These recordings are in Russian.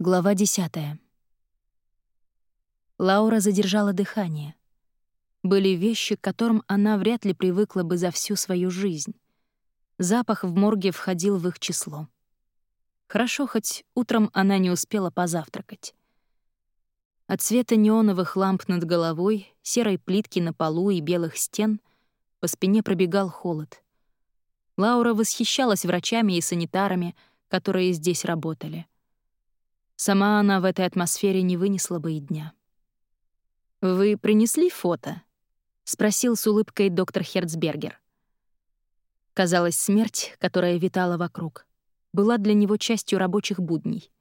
Глава 10. Лаура задержала дыхание. Были вещи, к которым она вряд ли привыкла бы за всю свою жизнь. Запах в морге входил в их число. Хорошо, хоть утром она не успела позавтракать. От света неоновых ламп над головой, серой плитки на полу и белых стен по спине пробегал холод. Лаура восхищалась врачами и санитарами, которые здесь работали. Сама она в этой атмосфере не вынесла бы и дня. «Вы принесли фото?» — спросил с улыбкой доктор Херцбергер. Казалось, смерть, которая витала вокруг, была для него частью рабочих будней.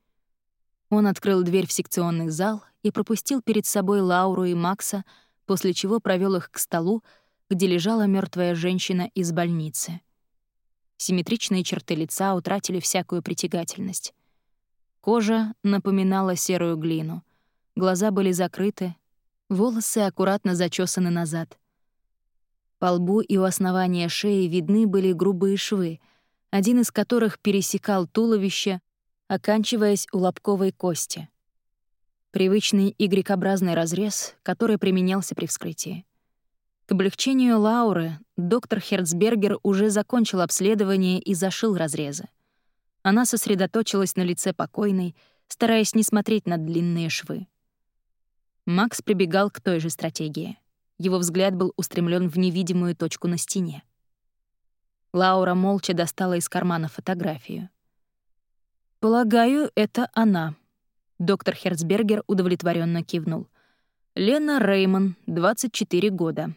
Он открыл дверь в секционный зал и пропустил перед собой Лауру и Макса, после чего провел их к столу, где лежала мертвая женщина из больницы. Симметричные черты лица утратили всякую притягательность. Кожа напоминала серую глину. Глаза были закрыты, волосы аккуратно зачесаны назад. По лбу и у основания шеи видны были грубые швы, один из которых пересекал туловище, оканчиваясь у лобковой кости. Привычный Y-образный разрез, который применялся при вскрытии. К облегчению Лауры доктор Херцбергер уже закончил обследование и зашил разрезы. Она сосредоточилась на лице покойной, стараясь не смотреть на длинные швы. Макс прибегал к той же стратегии. Его взгляд был устремлен в невидимую точку на стене. Лаура молча достала из кармана фотографию. «Полагаю, это она», — доктор Херцбергер удовлетворенно кивнул. «Лена Реймон, 24 года.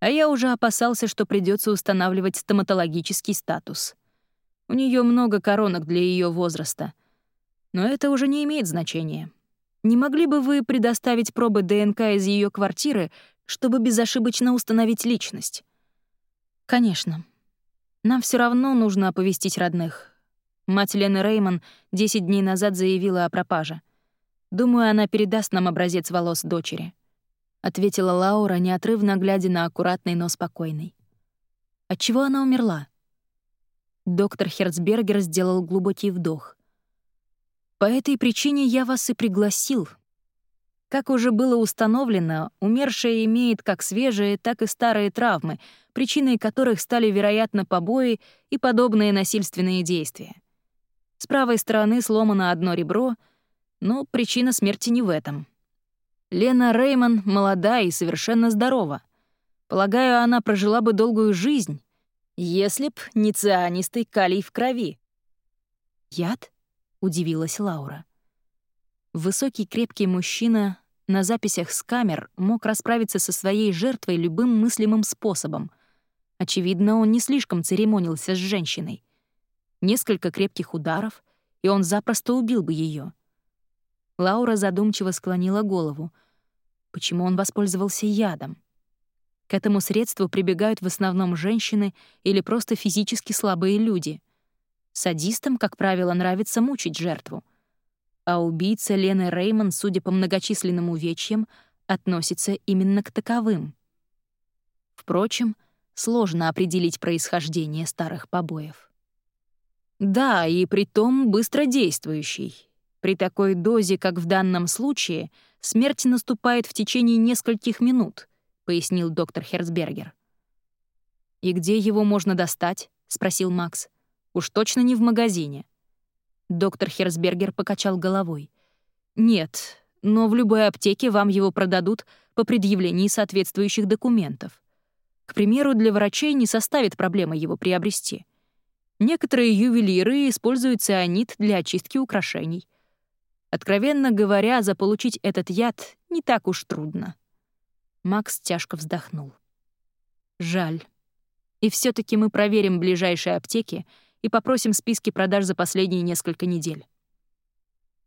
А я уже опасался, что придется устанавливать стоматологический статус. У нее много коронок для ее возраста. Но это уже не имеет значения. Не могли бы вы предоставить пробы ДНК из ее квартиры, чтобы безошибочно установить личность? Конечно. Нам все равно нужно оповестить родных. Мать Лены Реймон 10 дней назад заявила о пропаже. Думаю, она передаст нам образец волос дочери. Ответила Лаура, неотрывно глядя на аккуратный нос покойной. Отчего она умерла? Доктор Херцбергер сделал глубокий вдох. «По этой причине я вас и пригласил. Как уже было установлено, умершая имеет как свежие, так и старые травмы, причиной которых стали, вероятно, побои и подобные насильственные действия. С правой стороны сломано одно ребро, но причина смерти не в этом. Лена Реймон молода и совершенно здорова. Полагаю, она прожила бы долгую жизнь, если б не цианистый калий в крови. «Яд?» — удивилась Лаура. Высокий крепкий мужчина на записях с камер мог расправиться со своей жертвой любым мыслимым способом. Очевидно, он не слишком церемонился с женщиной. Несколько крепких ударов, и он запросто убил бы ее. Лаура задумчиво склонила голову. Почему он воспользовался ядом? К этому средству прибегают в основном женщины или просто физически слабые люди. Садистам, как правило, нравится мучить жертву. А убийца Лены Реймон, судя по многочисленным увечьям, относится именно к таковым. Впрочем, сложно определить происхождение старых побоев. Да, и при том быстродействующий. При такой дозе, как в данном случае, смерть наступает в течение нескольких минут —— пояснил доктор Херцбергер. «И где его можно достать?» — спросил Макс. «Уж точно не в магазине». Доктор Херцбергер покачал головой. «Нет, но в любой аптеке вам его продадут по предъявлении соответствующих документов. К примеру, для врачей не составит проблемы его приобрести. Некоторые ювелиры используют цианид для очистки украшений. Откровенно говоря, заполучить этот яд не так уж трудно. Макс тяжко вздохнул. Жаль. И все таки мы проверим ближайшие аптеки и попросим списки продаж за последние несколько недель.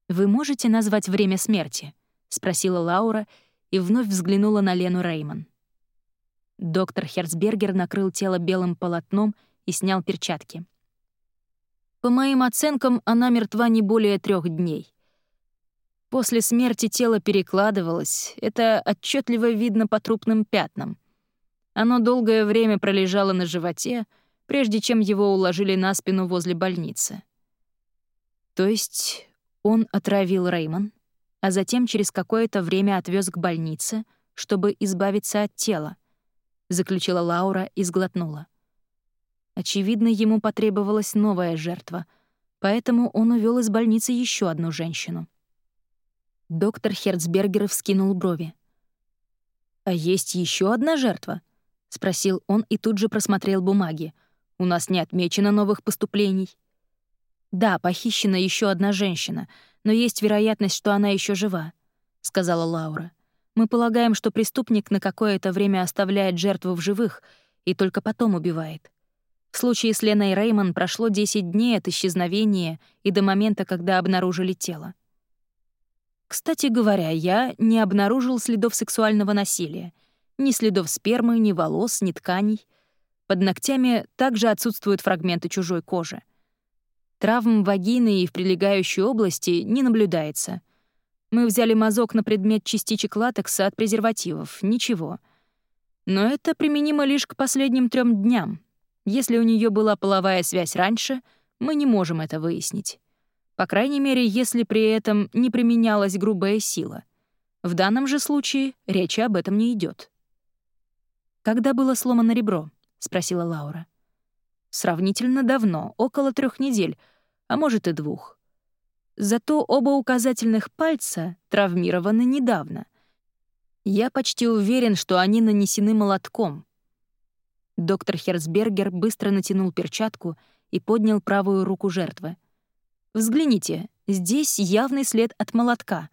«Вы можете назвать время смерти?» — спросила Лаура и вновь взглянула на Лену Реймон. Доктор Херцбергер накрыл тело белым полотном и снял перчатки. «По моим оценкам, она мертва не более трех дней. После смерти тело перекладывалось, это отчетливо видно по трупным пятнам. Оно долгое время пролежало на животе, прежде чем его уложили на спину возле больницы. То есть Он отравил Реймон, а затем через какое-то время отвез к больнице, чтобы избавиться от тела, заключила Лаура и сглотнула. Очевидно, ему потребовалась новая жертва, поэтому он увел из больницы еще одну женщину. Доктор Херцбергер вскинул брови. «А есть еще одна жертва?» — спросил он и тут же просмотрел бумаги. «У нас не отмечено новых поступлений». «Да, похищена еще одна женщина, но есть вероятность, что она еще жива», — сказала Лаура. «Мы полагаем, что преступник на какое-то время оставляет жертву в живых и только потом убивает. В случае с Леной Реймон прошло 10 дней от исчезновения и до момента, когда обнаружили тело. Кстати говоря, я не обнаружил следов сексуального насилия. Ни следов спермы, ни волос, ни тканей. Под ногтями также отсутствуют фрагменты чужой кожи. Травм вагины и в прилегающей области не наблюдается. Мы взяли мазок на предмет частичек латекса от презервативов. Ничего. Но это применимо лишь к последним трем дням. Если у нее была половая связь раньше, мы не можем это выяснить. По крайней мере, если при этом не применялась грубая сила. В данном же случае речи об этом не идет. «Когда было сломано ребро?» — спросила Лаура. «Сравнительно давно, около трех недель, а может и двух. Зато оба указательных пальца травмированы недавно. Я почти уверен, что они нанесены молотком». Доктор Херцбергер быстро натянул перчатку и поднял правую руку жертвы — Взгляните, здесь явный след от молотка.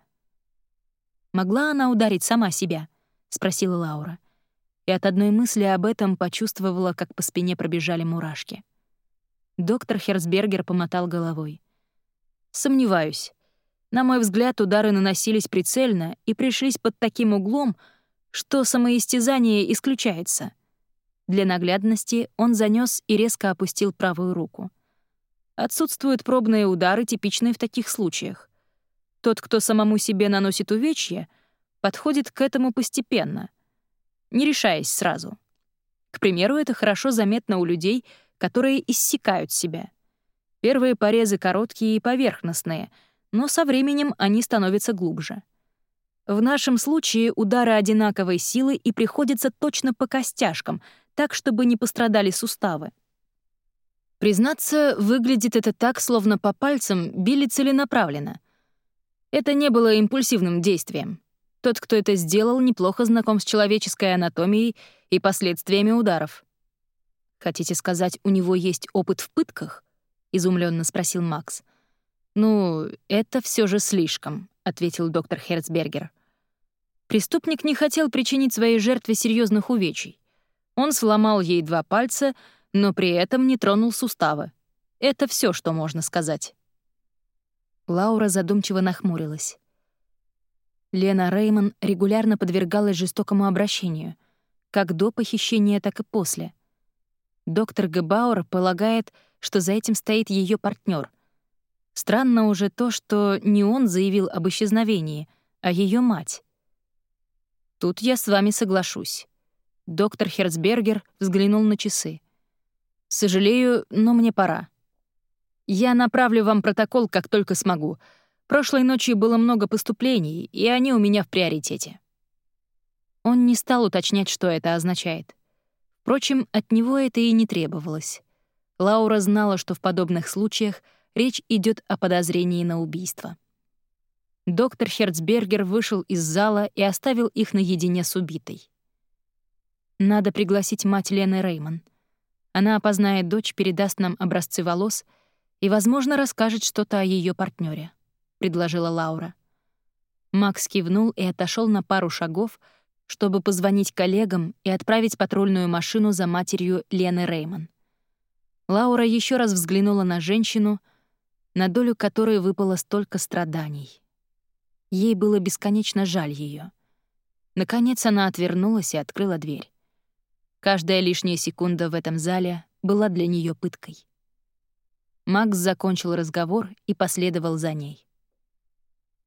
Могла она ударить сама себя? спросила Лаура. И от одной мысли об этом почувствовала, как по спине пробежали мурашки. Доктор Херцбергер помотал головой. Сомневаюсь. На мой взгляд, удары наносились прицельно и пришлись под таким углом, что самоистязание исключается. Для наглядности он занёс и резко опустил правую руку — Отсутствуют пробные удары, типичные в таких случаях. Тот, кто самому себе наносит увечья, подходит к этому постепенно, не решаясь сразу. К примеру, это хорошо заметно у людей, которые иссякают себя. Первые порезы короткие и поверхностные, но со временем они становятся глубже. В нашем случае удары одинаковой силы и приходятся точно по костяшкам, так, чтобы не пострадали суставы. Признаться, выглядит это так, словно по пальцам били целенаправленно. Это не было импульсивным действием. Тот, кто это сделал, неплохо знаком с человеческой анатомией и последствиями ударов. «Хотите сказать, у него есть опыт в пытках?» — изумленно спросил Макс. «Ну, это все же слишком», — ответил доктор Херцбергер. Преступник не хотел причинить своей жертве серьезных увечий. Он сломал ей два пальца — но при этом не тронул суставы. Это все, что можно сказать. Лаура задумчиво нахмурилась. Лена Реймон регулярно подвергалась жестокому обращению, как до похищения, так и после. Доктор Гебауэр полагает, что за этим стоит ее партнер. Странно уже то, что не он заявил об исчезновении, а ее мать. Тут я с вами соглашусь. Доктор Херцбергер взглянул на часы. Сожалею, но мне пора. Я направлю вам протокол, как только смогу. Прошлой ночью было много поступлений, и они у меня в приоритете». Он не стал уточнять, что это означает. Впрочем, от него это и не требовалось. Лаура знала, что в подобных случаях речь идет о подозрении на убийство. Доктор Херцбергер вышел из зала и оставил их наедине с убитой. Надо пригласить мать Лены Реймон. Она опознает дочь, передаст нам образцы волос и, возможно, расскажет что-то о ее партнере, предложила Лаура. Макс кивнул и отошел на пару шагов, чтобы позвонить коллегам и отправить патрульную машину за матерью Лены Реймон. Лаура еще раз взглянула на женщину, на долю которой выпало столько страданий. Ей было бесконечно жаль ее. Наконец она отвернулась и открыла дверь. Каждая лишняя секунда в этом зале была для нее пыткой. Макс закончил разговор и последовал за ней.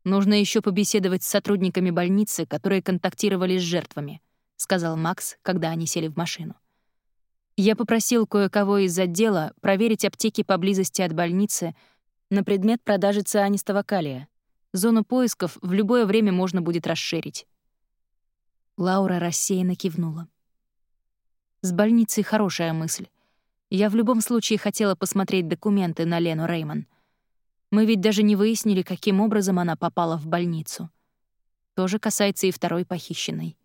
«Нужно еще побеседовать с сотрудниками больницы, которые контактировали с жертвами», — сказал Макс, когда они сели в машину. «Я попросил кое-кого из отдела проверить аптеки поблизости от больницы, на предмет продажи цианистого калия. Зону поисков в любое время можно будет расширить. Лаура рассеянно кивнула. С больницей хорошая мысль. Я в любом случае хотела посмотреть документы на Лену Реймон. Мы ведь даже не выяснили, каким образом она попала в больницу. То же касается и второй похищенной.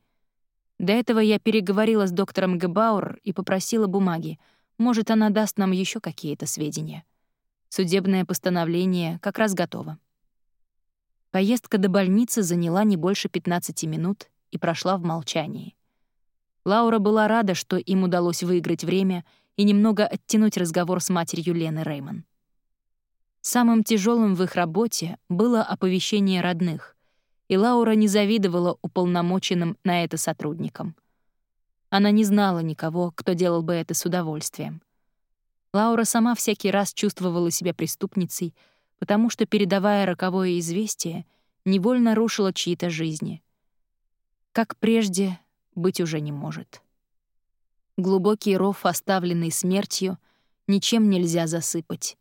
До этого я переговорила с доктором Гебауэр и попросила бумаги. Может, она даст нам еще какие-то сведения. Судебное постановление как раз готово. Поездка до больницы заняла не больше 15 минут и прошла в молчании. Лаура была рада, что им удалось выиграть время и немного оттянуть разговор с матерью Лены Реймон. Самым тяжелым в их работе было оповещение родных, и Лаура не завидовала уполномоченным на это сотрудникам. Она не знала никого, кто делал бы это с удовольствием. Лаура сама всякий раз чувствовала себя преступницей, потому что, передавая роковое известие, невольно рушила чьи-то жизни. Как прежде, быть уже не может. Глубокий ров, оставленный смертью, ничем нельзя засыпать.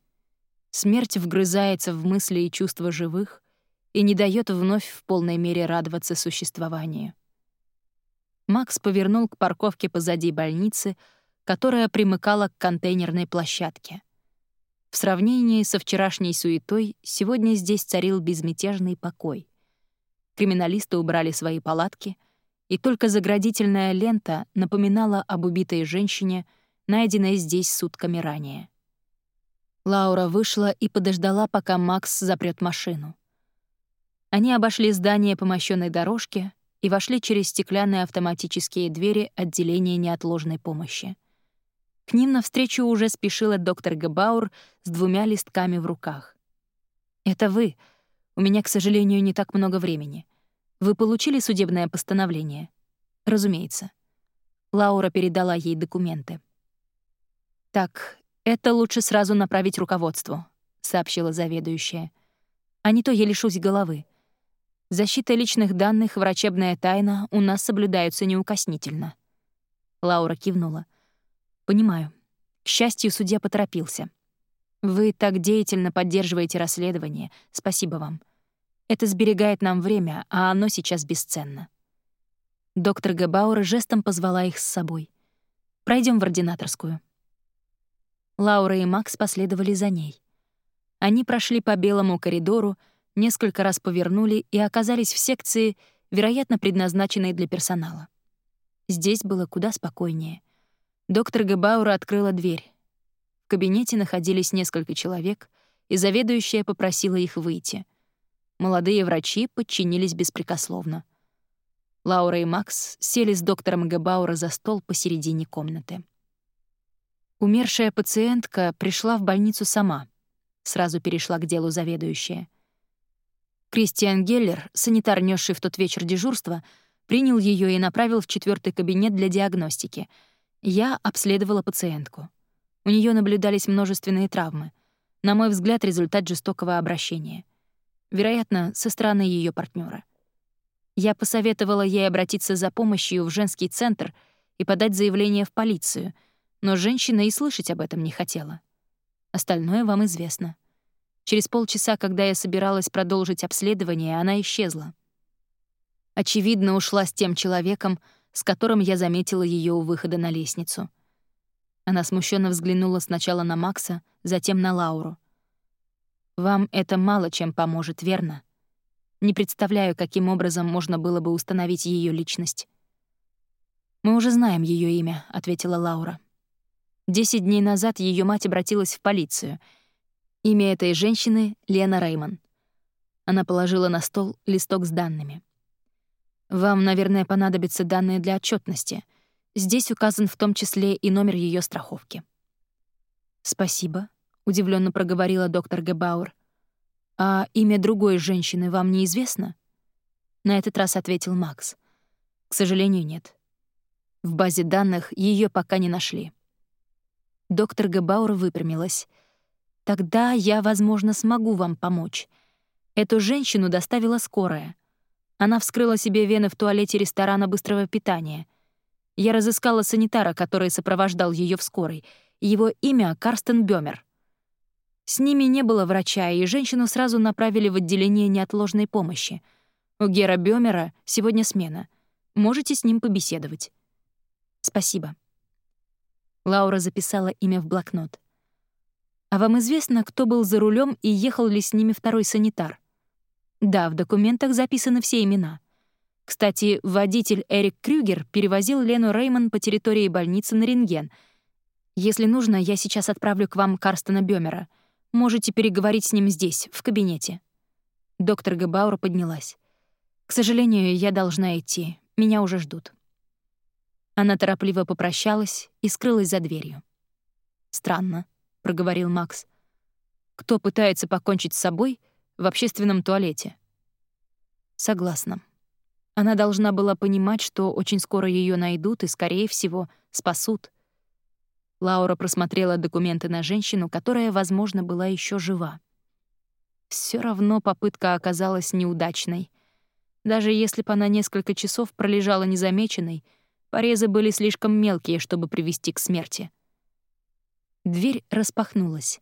Смерть вгрызается в мысли и чувства живых — и не дает вновь в полной мере радоваться существованию. Макс повернул к парковке позади больницы, которая примыкала к контейнерной площадке. В сравнении со вчерашней суетой сегодня здесь царил безмятежный покой. Криминалисты убрали свои палатки, и только заградительная лента напоминала об убитой женщине, найденной здесь сутками ранее. Лаура вышла и подождала, пока Макс запрет машину. Они обошли здание по мощенной дорожке и вошли через стеклянные автоматические двери отделения неотложной помощи. К ним навстречу уже спешила доктор Габаур с двумя листками в руках. «Это вы. У меня, к сожалению, не так много времени. Вы получили судебное постановление?» «Разумеется». Лаура передала ей документы. «Так, это лучше сразу направить руководству», — сообщила заведующая. «А не то я лишусь головы. Защита личных данных, врачебная тайна у нас соблюдаются неукоснительно. Лаура кивнула. Понимаю. К счастью, судья поторопился. Вы так деятельно поддерживаете расследование. Спасибо вам. Это сберегает нам время, а оно сейчас бесценно. Доктор Гебауэр жестом позвала их с собой. Пройдем в ординаторскую. Лаура и Макс последовали за ней. Они прошли по белому коридору, несколько раз повернули и оказались в секции, вероятно, предназначенной для персонала. Здесь было куда спокойнее. Доктор Гебаура открыла дверь. В кабинете находились несколько человек, и заведующая попросила их выйти. Молодые врачи подчинились беспрекословно. Лаура и Макс сели с доктором Гебаура за стол посередине комнаты. Умершая пациентка пришла в больницу сама. Сразу перешла к делу заведующая — Кристиан Геллер, санитар, несший в тот вечер дежурство, принял ее и направил в четвертый кабинет для диагностики. Я обследовала пациентку. У нее наблюдались множественные травмы. На мой взгляд, результат жестокого обращения. Вероятно, со стороны ее партнера. Я посоветовала ей обратиться за помощью в женский центр и подать заявление в полицию, но женщина и слышать об этом не хотела. Остальное вам известно. Через полчаса, когда я собиралась продолжить обследование, она исчезла. Очевидно, ушла с тем человеком, с которым я заметила ее у выхода на лестницу. Она смущенно взглянула сначала на Макса, затем на Лауру. «Вам это мало чем поможет, верно? Не представляю, каким образом можно было бы установить ее личность». «Мы уже знаем ее имя», — ответила Лаура. Десять дней назад ее мать обратилась в полицию — Имя этой женщины — Лена Реймон. Она положила на стол листок с данными. «Вам, наверное, понадобятся данные для отчетности. Здесь указан в том числе и номер ее страховки». «Спасибо», — удивленно проговорила доктор Гебауэр. «А имя другой женщины вам неизвестно?» На этот раз ответил Макс. «К сожалению, нет. В базе данных ее пока не нашли». Доктор Гебауэр выпрямилась — Тогда я, возможно, смогу вам помочь. Эту женщину доставила скорая. Она вскрыла себе вены в туалете ресторана быстрого питания. Я разыскала санитара, который сопровождал ее в скорой. Его имя — Карстен Бёмер. С ними не было врача, и женщину сразу направили в отделение неотложной помощи. У Гера Бёмера сегодня смена. Можете с ним побеседовать. Спасибо. Лаура записала имя в блокнот. «А вам известно, кто был за рулем и ехал ли с ними второй санитар?» «Да, в документах записаны все имена». Кстати, водитель Эрик Крюгер перевозил Лену Реймон по территории больницы на рентген. Если нужно, я сейчас отправлю к вам Карстена Бёмера. Можете переговорить с ним здесь, в кабинете». Доктор Габаура поднялась. «К сожалению, я должна идти. Меня уже ждут». Она торопливо попрощалась и скрылась за дверью. «Странно», — проговорил Макс. «Кто пытается покончить с собой в общественном туалете?» «Согласна. Она должна была понимать, что очень скоро ее найдут и, скорее всего, спасут». Лаура просмотрела документы на женщину, которая, возможно, была еще жива. Все равно попытка оказалась неудачной. Даже если бы она несколько часов пролежала незамеченной — Порезы были слишком мелкие, чтобы привести к смерти. Дверь распахнулась.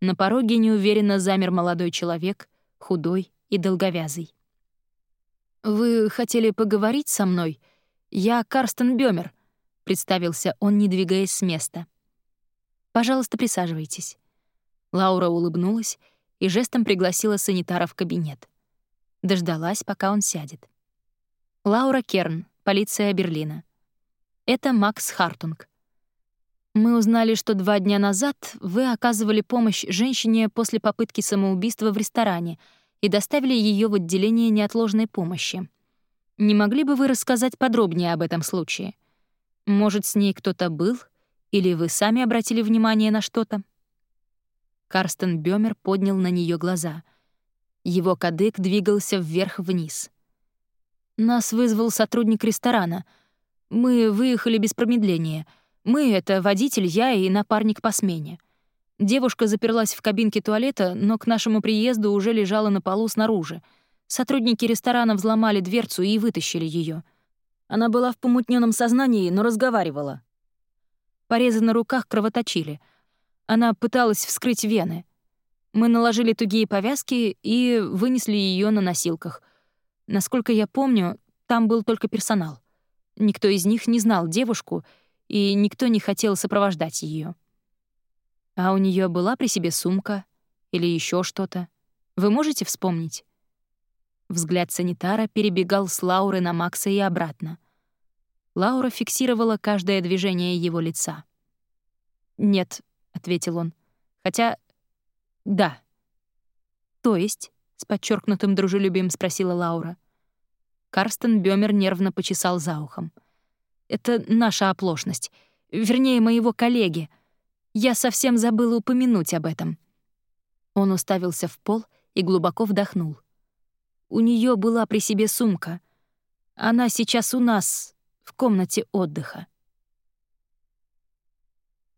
На пороге неуверенно замер молодой человек, худой и долговязый. «Вы хотели поговорить со мной? Я Карстен Бёмер», — представился он, не двигаясь с места. «Пожалуйста, присаживайтесь». Лаура улыбнулась и жестом пригласила санитара в кабинет. Дождалась, пока он сядет. Лаура Керн, полиция Берлина. Это Макс Хартунг. Мы узнали, что два дня назад вы оказывали помощь женщине после попытки самоубийства в ресторане и доставили ее в отделение неотложной помощи. Не могли бы вы рассказать подробнее об этом случае? Может, с ней кто-то был, или вы сами обратили внимание на что-то? Карстен Бёмер поднял на нее глаза. Его кадык двигался вверх-вниз. Нас вызвал сотрудник ресторана — мы выехали без промедления. Мы — это водитель, я и напарник по смене. Девушка заперлась в кабинке туалета, но к нашему приезду уже лежала на полу снаружи. Сотрудники ресторана взломали дверцу и вытащили ее. Она была в помутненном сознании, но разговаривала. Порезы на руках кровоточили. Она пыталась вскрыть вены. Мы наложили тугие повязки и вынесли ее на носилках. Насколько я помню, там был только персонал. Никто из них не знал девушку, и никто не хотел сопровождать ее. А у нее была при себе сумка или еще что-то. Вы можете вспомнить? Взгляд санитара перебегал с Лауры на Макса и обратно. Лаура фиксировала каждое движение его лица. «Нет», — ответил он. «Хотя... да». «То есть?» — с подчеркнутым дружелюбием спросила Лаура. Карстен Бёмер нервно почесал за ухом. «Это наша оплошность. Вернее, моего коллеги. Я совсем забыла упомянуть об этом». Он уставился в пол и глубоко вдохнул. У нее была при себе сумка. Она сейчас у нас, в комнате отдыха.